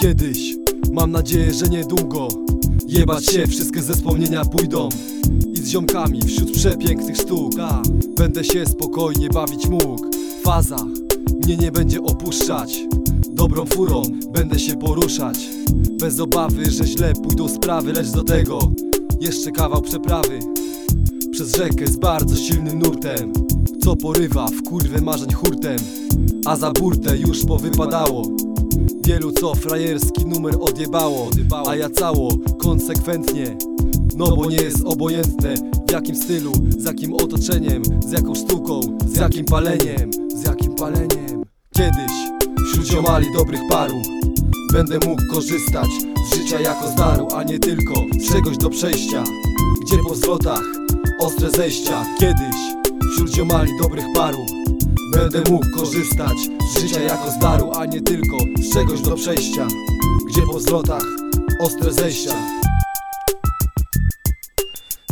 Kiedyś, mam nadzieję, że niedługo Jebać się, wszystkie ze wspomnienia pójdą. I z ziomkami wśród przepięknych sztuk A, Będę się spokojnie bawić mógł. Faza mnie nie będzie opuszczać. Dobrą furą będę się poruszać. Bez obawy, że źle pójdą sprawy Lecz do tego jeszcze kawał przeprawy. Przez rzekę z bardzo silnym nurtem Co porywa w kurwę marzeń hurtem A za burtę już powypadało. Wielu co frajerski numer odjebało A ja cało, konsekwentnie. No bo nie jest obojętne W jakim stylu, z jakim otoczeniem Z jaką sztuką, z jakim paleniem Z jakim paleniem. Kiedyś, wśród ziomali dobrych paru Będę mógł korzystać z życia jako z daru A nie tylko z czegoś do przejścia Gdzie po zwrotach ostre zejścia. Kiedyś, wśród ziomali dobrych paru Będę mógł korzystać z życia jako z daru, a nie tylko z czegoś do przejścia Gdzie po zwrotach ostre zejścia.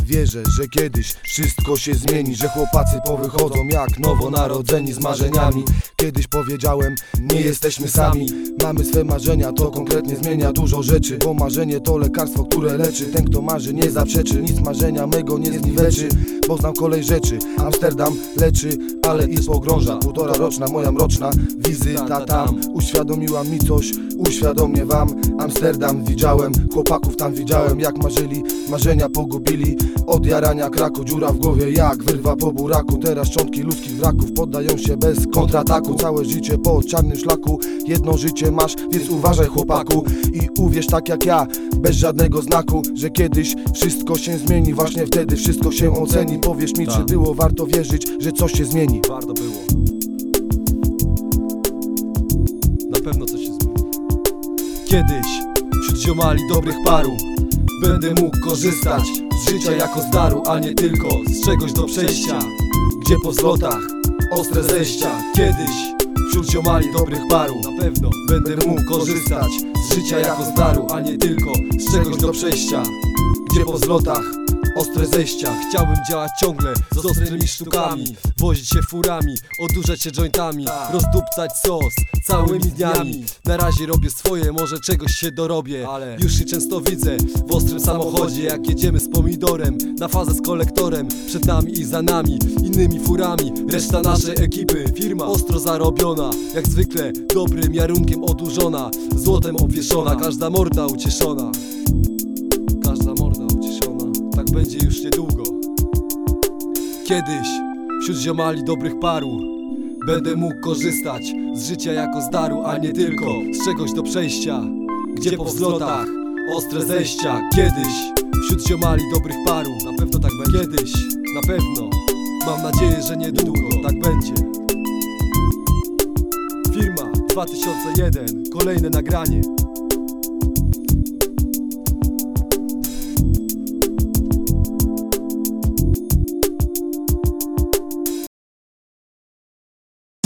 Wierzę, że kiedyś wszystko się zmieni Że chłopacy powychodzą jak nowonarodzeni z marzeniami. Kiedyś powiedziałem, nie jesteśmy sami. Mamy swe marzenia, to konkretnie zmienia dużo rzeczy Bo marzenie to lekarstwo, które leczy. Ten kto marzy nie zaprzeczy, nic marzenia mego nie zniweczy Bo znam kolej rzeczy, Amsterdam leczy, ale i pogrąża. Półtora roczna moja mroczna wizyta tam. Uświadomiła mi coś, uświadomię wam. Amsterdam widziałem, chłopaków tam widziałem. Jak marzyli, marzenia pogubili. Od jarania kraku, dziura w głowie jak wyrwa po buraku. Teraz szczątki ludzkich wraków poddają się bez kontrataku. Całe życie po czarnym szlaku. Jedno życie masz, więc uważaj chłopaku. I uwierz tak jak ja, bez żadnego znaku Że kiedyś wszystko się zmieni. Właśnie wtedy wszystko się oceni Powiesz mi, czy Tak. było warto wierzyć, że coś się zmieni. Warto było. Na pewno coś się zmieni. Kiedyś, wśród ziomali dobrych paru Będę mógł korzystać z życia jako z daru A nie tylko z czegoś do przejścia. Gdzie po zwrotach ostre zejścia. Kiedyś, wśród ziomali dobrych paru Na pewno. będę mógł korzystać z życia jako z daru A nie tylko z czegoś do przejścia. Gdzie po zwrotach Ostre zejścia, chciałbym działać ciągle z ostrymi sztukami Wozić się furami, odurzać się jointami Rozdupcać sos całymi dniami. Na razie robię swoje, może czegoś się dorobię. Ale już się często widzę w ostrym samochodzie Jak jedziemy z pomidorem, na fazę z kolektorem Przed nami i za nami, innymi furami. Reszta naszej ekipy, firma ostro zarobiona Jak zwykle dobrym jarunkiem odurzona Złotem obwieszona, każda morda ucieszona będzie już niedługo. Kiedyś Wśród ziomali dobrych paru Będę mógł korzystać Z życia jako z daru A nie tylko z czegoś do przejścia Gdzie po wzlotach Ostre zejścia. Kiedyś Wśród ziomali dobrych paru Na pewno tak będzie. Kiedyś Na pewno. Mam nadzieję, że niedługo Tak będzie. Firma 2001 Kolejne nagranie